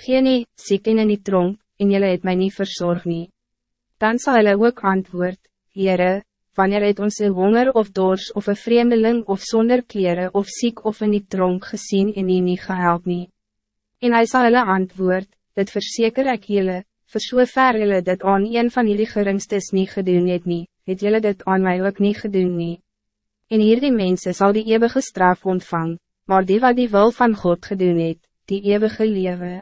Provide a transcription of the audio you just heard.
Geen nie, siek en in die tronk, en jylle het mij niet verzorg nie. Dan zal hulle ook antwoord, Heere, wanneer het ons een honger of dors of een vreemdeling of zonder kleren of ziek of in die tronk gezien en nie nie gehelp nie. En hy sal hulle antwoord, dit verzeker ek jylle, vir so ver jylle dit aan een van jullie geringstes nie gedoen het nie, het jylle dit aan mij ook niet gedoen nie. En hierdie mense zal die eeuwige straf ontvang, maar die wat die wil van God gedoen het, die eeuwige leven.